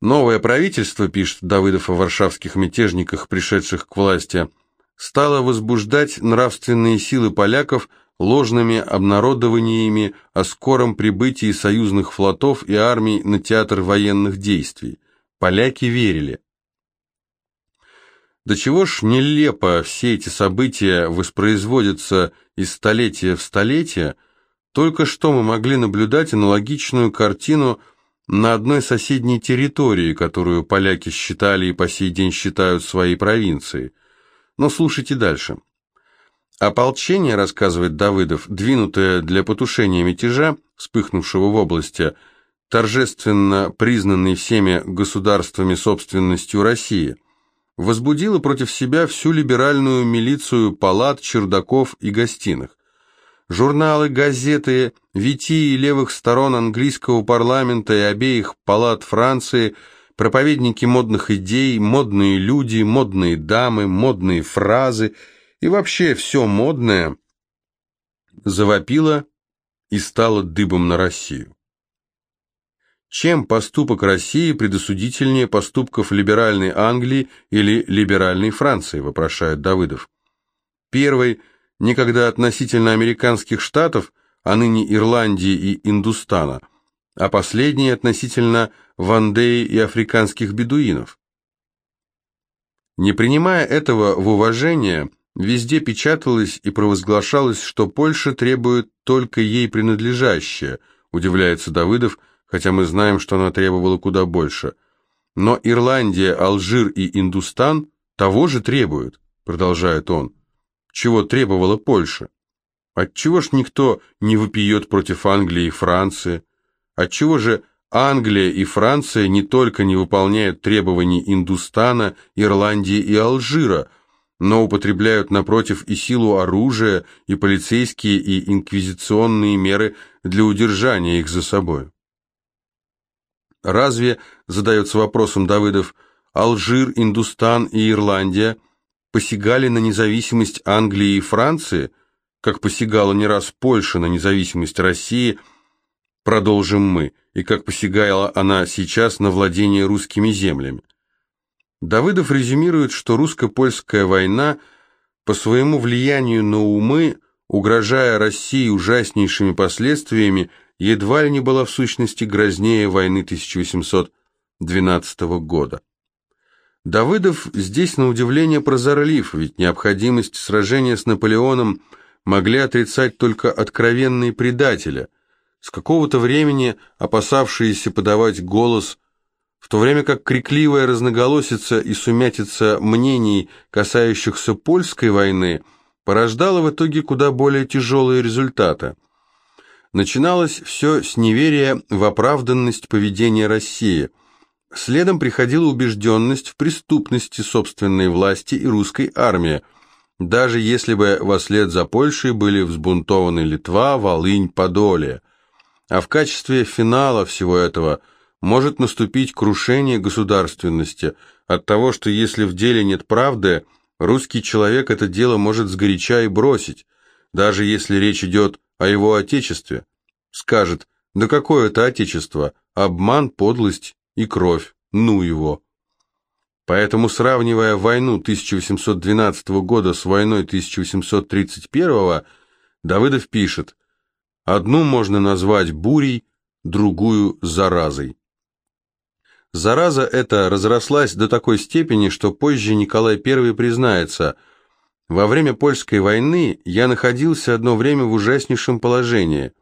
Новое правительство, пишет Давыдов о варшавских мятежниках, пришедших к власти, стало возбуждать нравственные силы поляков ложными обнародованиями о скором прибытии союзных флотов и армий на театр военных действий. Поляки верили. До чего ж нелепо все эти события воспроизводятся из столетия в столетие, только что мы могли наблюдать аналогичную картину на одной соседней территории, которую поляки считали и по сей день считают своей провинцией. Но слушайте дальше. Ополчение, рассказывает Давыдов, двинутое для потушения мятежа, вспыхнувшего в области, торжественно признанной всеми государствами собственностью России – возбудила против себя всю либеральную милицию палат, чердаков и гостиных. Журналы, газеты, витии левых сторон английского парламента и обеих палат Франции, проповедники модных идей, модные люди, модные дамы, модные фразы и вообще все модное завопило и стало дыбом на Россию. Чем поступок России предосудительнее поступков либеральной Англии или либеральной Франции, вопрошает Давыдов. Первый – никогда относительно американских штатов, а ныне Ирландии и Индустана, а последний – относительно Вандеи и африканских бедуинов. Не принимая этого в уважение, везде печаталось и провозглашалось, что Польша требует только ей принадлежащее, удивляется Давыдов, хотя мы знаем, что она требовала куда больше. Но Ирландия, Алжир и Индустан того же требуют, продолжает он, чего требовала Польша. Отчего ж никто не выпьет против Англии и Франции? Отчего же Англия и Франция не только не выполняют требований Индустана, Ирландии и Алжира, но употребляют напротив и силу оружия, и полицейские, и инквизиционные меры для удержания их за собой. Разве, задается вопросом Давыдов, Алжир, Индустан и Ирландия посягали на независимость Англии и Франции, как посягала не раз Польша на независимость России, продолжим мы, и как посягала она сейчас на владение русскими землями. Давыдов резюмирует, что русско-польская война по своему влиянию на умы, угрожая России ужаснейшими последствиями, едва ли не была в сущности грознее войны 1812 года. Давыдов здесь на удивление прозорлив, ведь необходимость сражения с Наполеоном могли отрицать только откровенные предатели, с какого-то времени опасавшиеся подавать голос, в то время как крикливая разноголосица и сумятица мнений, касающихся польской войны, порождала в итоге куда более тяжелые результаты – Начиналось все с неверия в оправданность поведения России. Следом приходила убежденность в преступности собственной власти и русской армии, даже если бы вслед за Польшей были взбунтованы Литва, Волынь, Подоле. А в качестве финала всего этого может наступить крушение государственности от того, что если в деле нет правды, русский человек это дело может сгоряча и бросить, даже если речь идет о его отечестве. Скажет, да какое это отечество, обман, подлость и кровь, ну его. Поэтому, сравнивая войну 1812 года с войной 1831, Давыдов пишет, одну можно назвать бурей, другую – заразой. Зараза эта разрослась до такой степени, что позже Николай I признается – во время польской войны я находился одно время в ужаснейшем положении.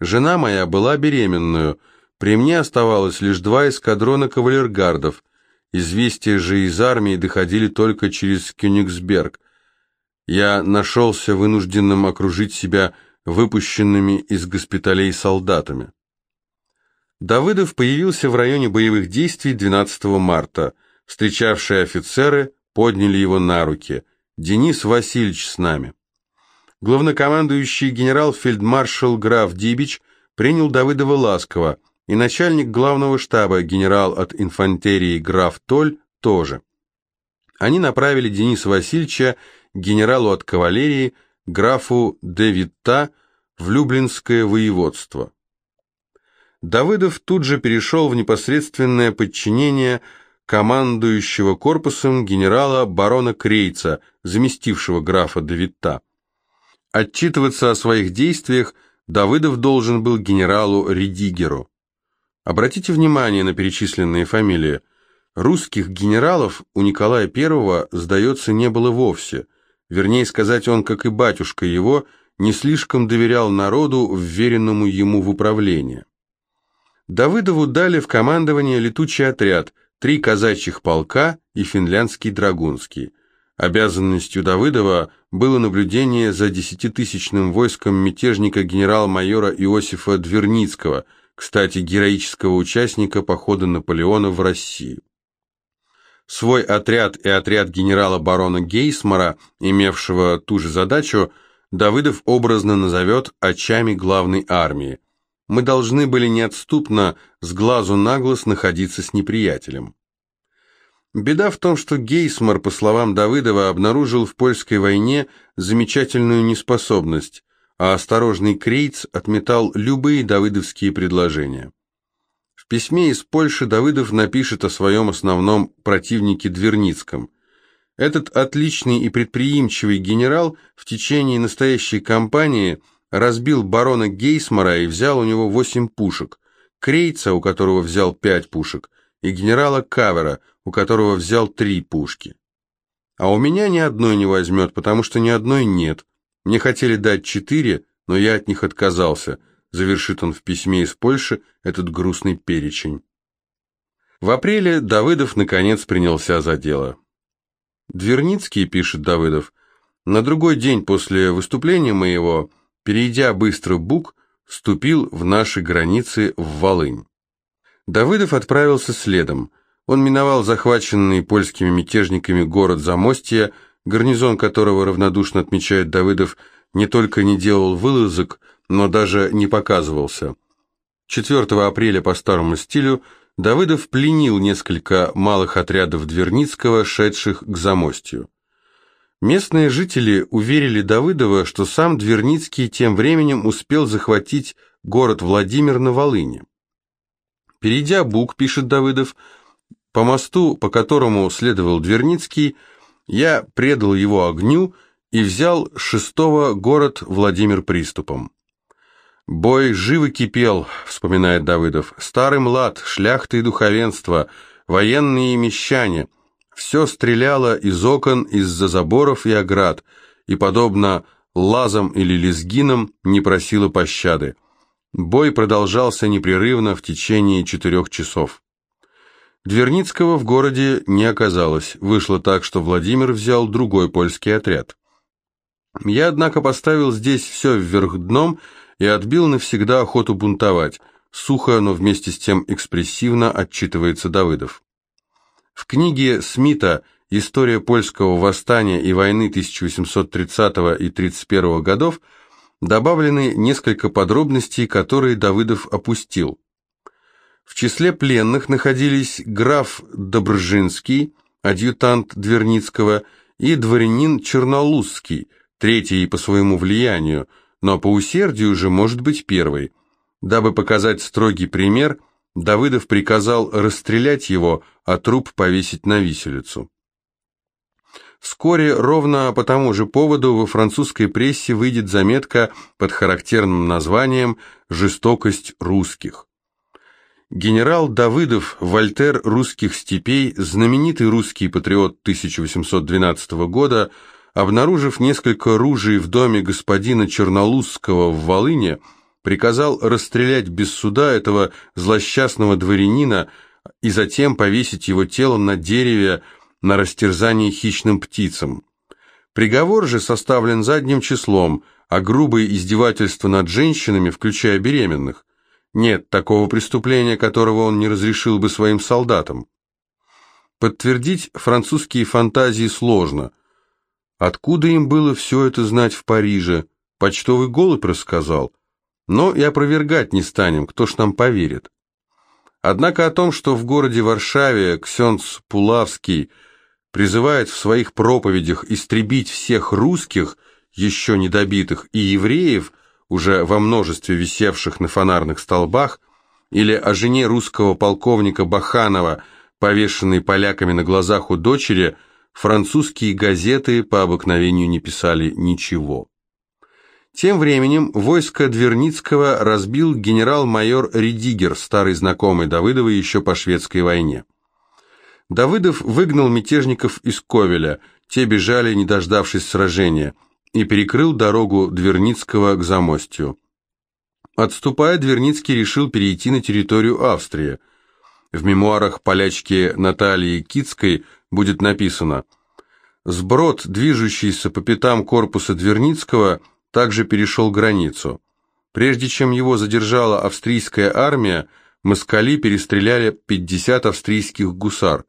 Жена моя была беременную, при мне оставалось лишь два эскадрона кавалергардов. Известия же из армии доходили только через Кёнигсберг. Я нашелся вынужденным окружить себя выпущенными из госпиталей солдатами. Давыдов появился в районе боевых действий 12 марта. Встречавшие офицеры подняли его на руки – Денис Васильевич с нами. Главнокомандующий генерал-фельдмаршал граф Дибич принял Давыдова ласково, и начальник главного штаба генерал от инфантерии граф Толь тоже. Они направили Дениса Васильевича, генералу от кавалерии, графу де в Люблинское воеводство. Давыдов тут же перешел в непосредственное подчинение командующего корпусом генерала барона Крейца, заместившего графа Давидта. Отчитываться о своих действиях Давыдов должен был генералу Редигеру. Обратите внимание на перечисленные фамилии. Русских генералов у Николая I, сдается, не было вовсе. Вернее сказать, он, как и батюшка его, не слишком доверял народу, вверенному ему в управление. Давыдову дали в командование летучий отряд, три казачьих полка и финляндский драгунский. Обязанностью Давыдова было наблюдение за десятитысячным войском мятежника генерал-майора Иосифа Дверницкого, кстати, героического участника похода Наполеона в Россию. Свой отряд и отряд генерала-барона Гейсмара, имевшего ту же задачу, Давыдов образно назовет «очами главной армии», мы должны были неотступно с глазу на глаз находиться с неприятелем. Беда в том, что Гейсмар, по словам Давыдова, обнаружил в польской войне замечательную неспособность, а осторожный Крейц отметал любые давыдовские предложения. В письме из Польши Давыдов напишет о своем основном противнике Дверницком. Этот отличный и предприимчивый генерал в течение настоящей кампании – разбил барона Гейсмара и взял у него восемь пушек, Крейца, у которого взял пять пушек, и генерала Кавера, у которого взял три пушки. А у меня ни одной не возьмет, потому что ни одной нет. Мне хотели дать четыре, но я от них отказался, завершит он в письме из Польши этот грустный перечень. В апреле Давыдов наконец принялся за дело. Дверницкий, пишет Давыдов, на другой день после выступления моего перейдя быстро Буг, вступил в наши границы в Волынь. Давыдов отправился следом. Он миновал захваченный польскими мятежниками город Замостья, гарнизон которого, равнодушно отмечает Давыдов, не только не делал вылазок, но даже не показывался. 4 апреля по старому стилю Давыдов пленил несколько малых отрядов Дверницкого, шедших к Замостью. Местные жители уверили Давыдова, что сам Дверницкий тем временем успел захватить город Владимир на Волыне. Перейдя Буг, пишет Давыдов, по мосту, по которому следовал Дверницкий, я предал его огню и взял шестого город Владимир приступом. Бой живо кипел, вспоминает Давыдов, старый млад, шляхта и духовенство, военные мещане – все стреляло из окон, из-за заборов и оград, и, подобно лазам или лезгинам, не просило пощады. Бой продолжался непрерывно в течение четырех часов. Дверницкого в городе не оказалось. Вышло так, что Владимир взял другой польский отряд. Я, однако, поставил здесь все вверх дном и отбил навсегда охоту бунтовать. Сухо, но вместе с тем экспрессивно отчитывается Давыдов. В книге Смита «История польского восстания и войны 1830 и 31 годов» добавлены несколько подробностей, которые Давыдов опустил. В числе пленных находились граф Добржинский, адъютант Дверницкого, и дворянин Чернолузский, третий по своему влиянию, но по усердию уже может быть первый. Дабы показать строгий пример, Давыдов приказал расстрелять его, а труп повесить на виселицу. Вскоре, ровно по тому же поводу, во французской прессе выйдет заметка под характерным названием «Жестокость русских». Генерал Давыдов, вольтер русских степей, знаменитый русский патриот 1812 года, обнаружив несколько ружей в доме господина Чернолузского в Волыне, приказал расстрелять без суда этого злосчастного дворянина и затем повесить его тело на дереве на растерзание хищным птицам. Приговор же составлен задним числом, а грубые издевательства над женщинами, включая беременных. Нет такого преступления, которого он не разрешил бы своим солдатам. Подтвердить французские фантазии сложно. Откуда им было все это знать в Париже? Почтовый голубь рассказал. Но и опровергать не станем, кто ж нам поверит. Однако о том, что в городе Варшаве Ксенц Пулавский призывает в своих проповедях истребить всех русских, еще недобитых, и евреев, уже во множестве висевших на фонарных столбах, или о жене русского полковника Баханова, повешенной поляками на глазах у дочери, французские газеты по обыкновению не писали ничего. Тем временем войско Дверницкого разбил генерал-майор Редигер, старый знакомый Давыдова еще по шведской войне. Давыдов выгнал мятежников из Ковеля, те бежали, не дождавшись сражения, и перекрыл дорогу Дверницкого к Замостью. Отступая, Дверницкий решил перейти на территорию Австрии. В мемуарах полячки Натальи Кицкой будет написано «Сброд, движущийся по пятам корпуса Дверницкого, также перешел границу. Прежде чем его задержала австрийская армия, москали перестреляли 50 австрийских гусар.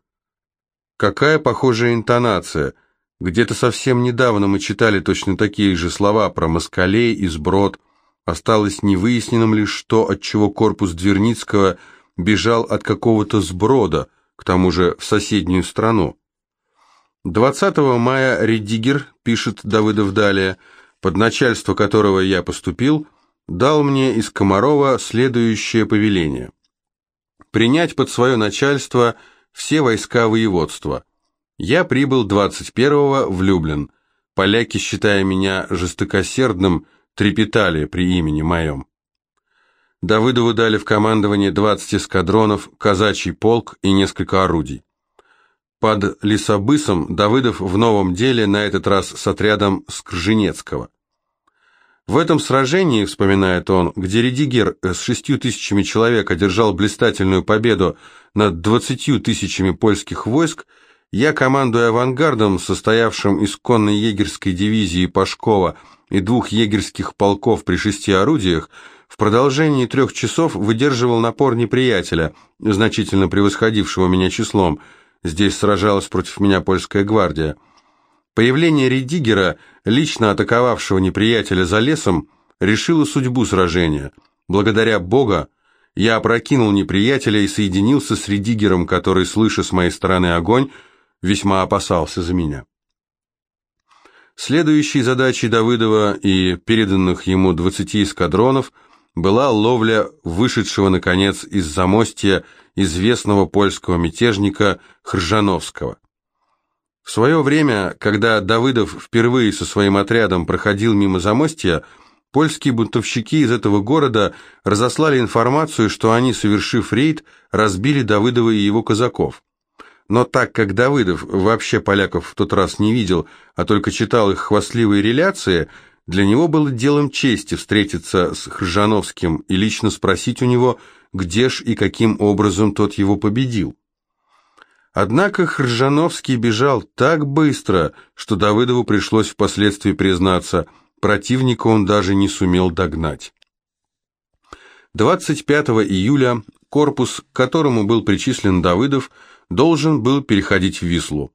Какая похожая интонация. Где-то совсем недавно мы читали точно такие же слова про москалей и сброд. Осталось невыясненным лишь то, от чего корпус Дверницкого бежал от какого-то сброда, к тому же в соседнюю страну. 20 мая Редигер, пишет Давыдов далее, под начальство которого я поступил, дал мне из Комарова следующее повеление. Принять под свое начальство – все войска воеводства. Я прибыл 21-го в Люблин. Поляки, считая меня жестокосердным, трепетали при имени моем. Давыдову дали в командование 20 эскадронов, казачий полк и несколько орудий. Под Лисобысом Давыдов в новом деле, на этот раз с отрядом Скрженецкого. В этом сражении, вспоминает он, где Редигер с шестью тысячами человек одержал блистательную победу над двадцатью тысячами польских войск, я, командуя авангардом, состоявшим из конной егерской дивизии Пашкова и двух егерских полков при шести орудиях, в продолжении трех часов выдерживал напор неприятеля, значительно превосходившего меня числом. Здесь сражалась против меня польская гвардия. Появление Редигера, лично атаковавшего неприятеля за лесом, решило судьбу сражения. Благодаря Бога, я опрокинул неприятеля и соединился с Редигером, который, слыша с моей стороны огонь, весьма опасался за меня. Следующей задачей Давыдова и переданных ему 20 эскадронов была ловля вышедшего, наконец, из замостья известного польского мятежника Хржановского. В свое время, когда Давыдов впервые со своим отрядом проходил мимо Замостья, польские бунтовщики из этого города разослали информацию, что они, совершив рейд, разбили Давыдова и его казаков. Но так как Давыдов вообще поляков в тот раз не видел, а только читал их хвастливые реляции, для него было делом чести встретиться с Хржановским и лично спросить у него, где ж и каким образом тот его победил. Однако Хржановский бежал так быстро, что Давыдову пришлось впоследствии признаться, противника он даже не сумел догнать. 25 июля корпус, к которому был причислен Давыдов, должен был переходить в Вислу.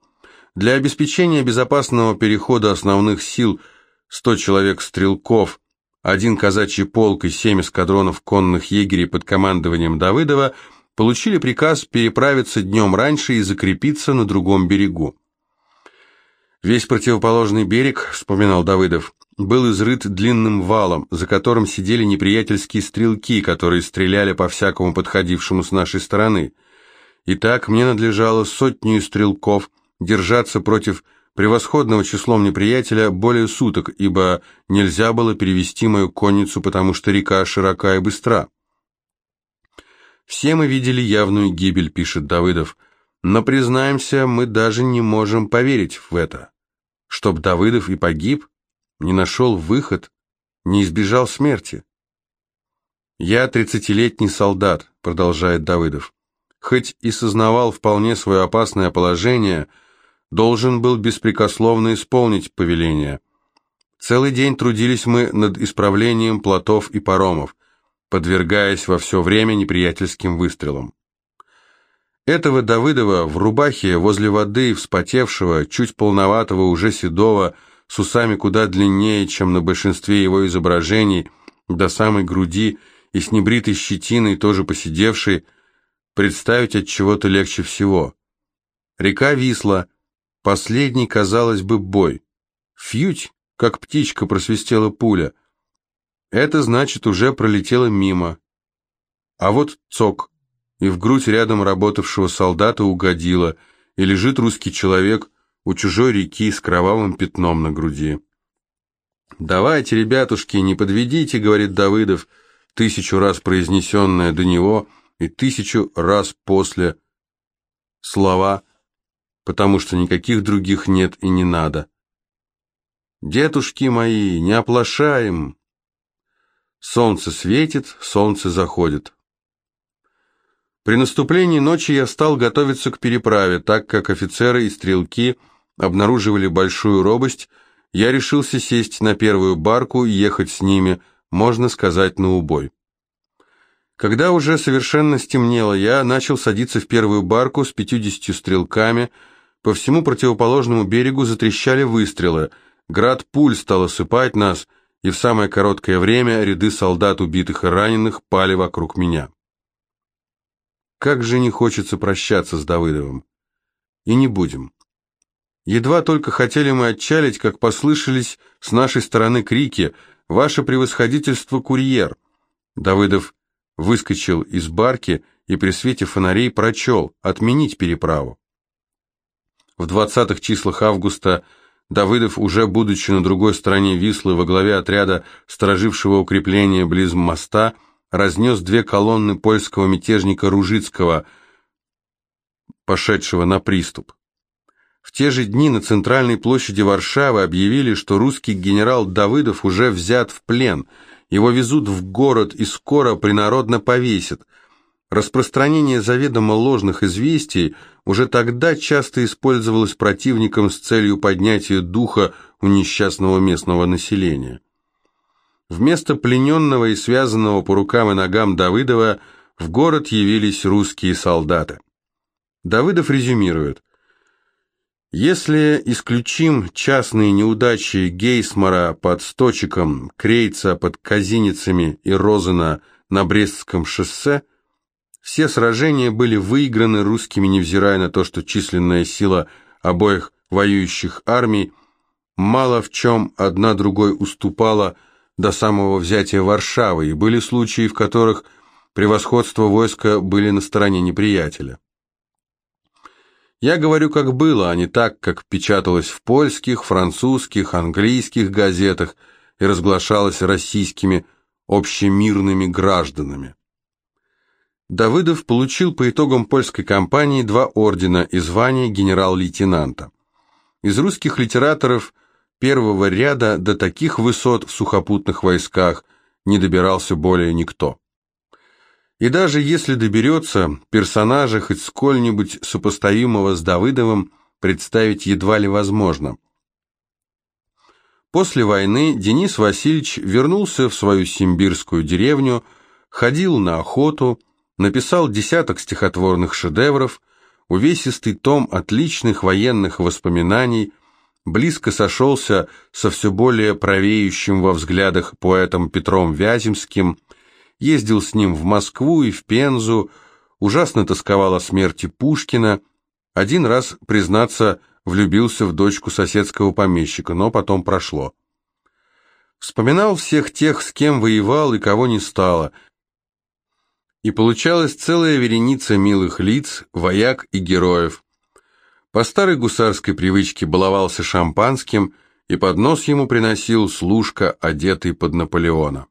Для обеспечения безопасного перехода основных сил 100 человек стрелков, один казачий полк и 7 эскадронов конных егерей под командованием Давыдова – получили приказ переправиться днем раньше и закрепиться на другом берегу. Весь противоположный берег, вспоминал Давыдов, был изрыт длинным валом, за которым сидели неприятельские стрелки, которые стреляли по всякому подходившему с нашей стороны. И так мне надлежало сотню стрелков держаться против превосходного числом неприятеля более суток, ибо нельзя было перевести мою конницу, потому что река широка и быстра. Все мы видели явную гибель, пишет Давыдов, но, признаемся, мы даже не можем поверить в это. Чтоб Давыдов и погиб, не нашел выход, не избежал смерти. «Я тридцатилетний солдат», — продолжает Давыдов, «хоть и сознавал вполне свое опасное положение, должен был беспрекословно исполнить повеление. Целый день трудились мы над исправлением плотов и паромов, подвергаясь во все время неприятельским выстрелам. Этого Давыдова в рубахе возле воды, вспотевшего, чуть полноватого, уже седого, с усами куда длиннее, чем на большинстве его изображений, до самой груди и с небритой щетиной, тоже посидевшей, представить от чего-то легче всего. Река Висла, последний, казалось бы, бой. Фьють, как птичка просвистела пуля — это значит, уже пролетело мимо. А вот цок, и в грудь рядом работавшего солдата угодило, и лежит русский человек у чужой реки с кровавым пятном на груди. «Давайте, ребятушки, не подведите», — говорит Давыдов, тысячу раз произнесенное до него и тысячу раз после слова, потому что никаких других нет и не надо. «Детушки мои, не оплошаем!» Солнце светит, солнце заходит. При наступлении ночи я стал готовиться к переправе, так как офицеры и стрелки обнаруживали большую робость, я решился сесть на первую барку и ехать с ними, можно сказать, на убой. Когда уже совершенно стемнело, я начал садиться в первую барку с пятьюдесятью стрелками, по всему противоположному берегу затрещали выстрелы, град пуль стал осыпать нас, и в самое короткое время ряды солдат, убитых и раненых, пали вокруг меня. Как же не хочется прощаться с Давыдовым. И не будем. Едва только хотели мы отчалить, как послышались с нашей стороны крики «Ваше превосходительство, курьер!». Давыдов выскочил из барки и при свете фонарей прочел «Отменить переправу». В двадцатых числах августа Давыдов, уже будучи на другой стороне Вислы во главе отряда, сторожившего укрепление близ моста, разнес две колонны польского мятежника Ружицкого, пошедшего на приступ. В те же дни на центральной площади Варшавы объявили, что русский генерал Давыдов уже взят в плен, его везут в город и скоро принародно повесят. Распространение заведомо ложных известий уже тогда часто использовалось противником с целью поднятия духа у несчастного местного населения. Вместо плененного и связанного по рукам и ногам Давыдова в город явились русские солдаты. Давыдов резюмирует. Если исключим частные неудачи Гейсмара под Сточиком, Крейца под Казиницами и Розена на Брестском шоссе, все сражения были выиграны русскими, невзирая на то, что численная сила обоих воюющих армий мало в чем одна другой уступала до самого взятия Варшавы, и были случаи, в которых превосходство войска были на стороне неприятеля. Я говорю, как было, а не так, как печаталось в польских, французских, английских газетах и разглашалось российскими общемирными гражданами. Давыдов получил по итогам польской кампании два ордена и звание генерал-лейтенанта. Из русских литераторов – первого ряда до таких высот в сухопутных войсках не добирался более никто. И даже если доберется, персонажа хоть сколь-нибудь сопоставимого с Давыдовым представить едва ли возможно. После войны Денис Васильевич вернулся в свою симбирскую деревню, ходил на охоту, написал десяток стихотворных шедевров, увесистый том отличных военных воспоминаний – близко сошелся со все более правеющим во взглядах поэтом Петром Вяземским, ездил с ним в Москву и в Пензу, ужасно тосковал о смерти Пушкина, один раз, признаться, влюбился в дочку соседского помещика, но потом прошло. Вспоминал всех тех, с кем воевал и кого не стало, и получалась целая вереница милых лиц, вояк и героев, по старой гусарской привычке баловался шампанским, и поднос ему приносил служка, одетый под Наполеона.